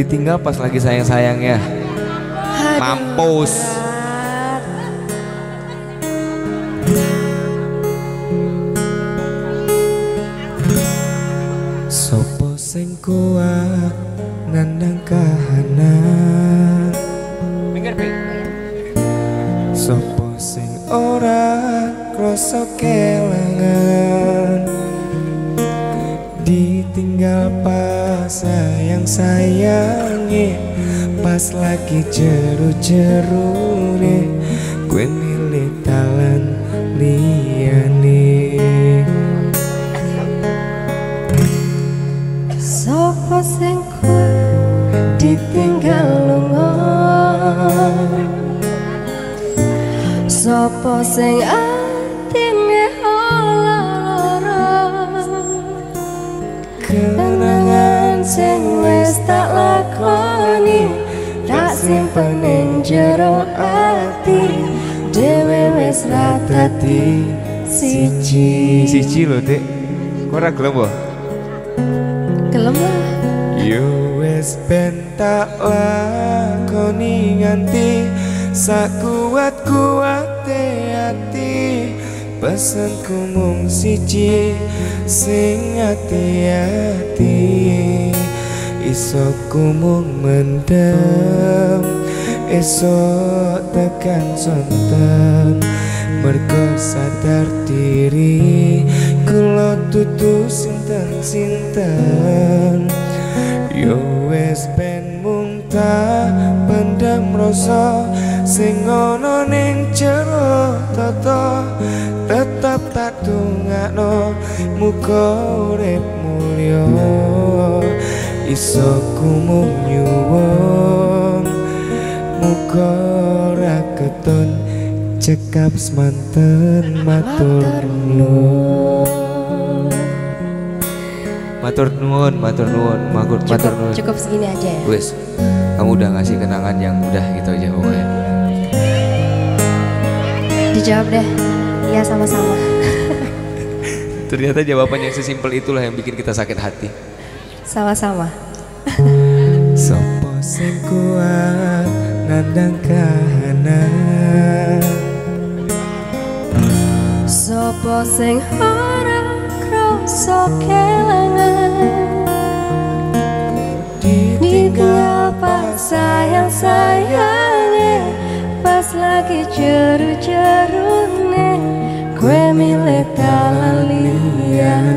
ditinggal pas lagi sayang-sayangnya. Mampus. Sopo sing kuat nandang kahanan Minggir, Pi. Sopo sing ora krasa kelangan Ditinggal pas sayang sayangi Pas lagi jeru-jeru nih. Gue milih talan liyane Sopo sing ditinggal lunga? Sopo sing atine Kenangan sing wis tak lakoni Tak simpen ning jero ati Dewe wis ra dadi siji Siji lho, Dik. Kok ora gelem, Bo? Gelem lah Yo wes ben tak lakoni nganti sakuat kuate hati pesanku mung siji sing hati-hati iso ku mung mendem esok tekan sonten. Mergo sadar diri kula tutu sinten-sinten. Yo wes ben mung tak pendam rasa sing ana ning tetap tak dongakno muga urip mulya iso ku mung nyuwun muga ora keton cekap semanten matur nuwun Matur nuwun, matur nuwun, matur matur Cukup, nuwun. cukup segini aja ya Wes, kamu udah ngasih kenangan yang udah gitu aja pokoknya. Dijawab deh Ya sama-sama. Ternyata jawaban yang sesimpel itulah yang bikin kita sakit hati. Sama-sama. Sopo sing kuat nandang kahanan Sopo sing ora krasa kelangan. Ditinggal pas sayang-sayangnya Pas lagi jeru-jerune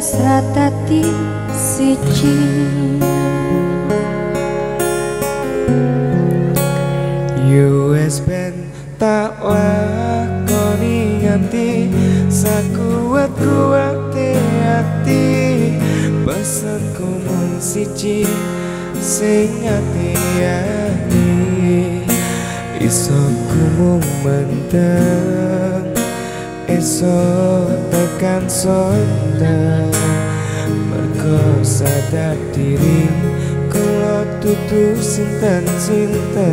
ratati sici US Ben takwa koti sakuat kuatihati pesanku sici singatia isoku mementang esok kan sota Merkosa dan diri Kalau sinten sintan-cinta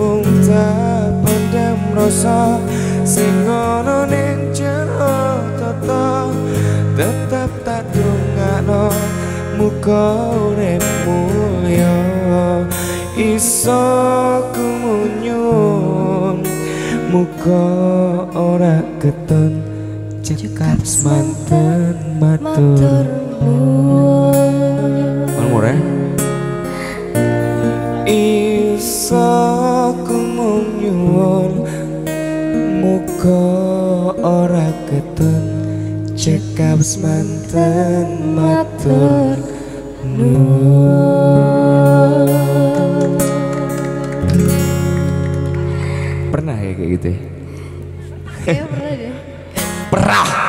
mung muta pandem rasa Singono ninjero tata Tetap tak dungano Muka unik mulia Isoku muga ora keton cekap semanten matur murah? iso kumunyun muga ora keton cekap semanten matur nuwun Gitu ya, iya, Bra!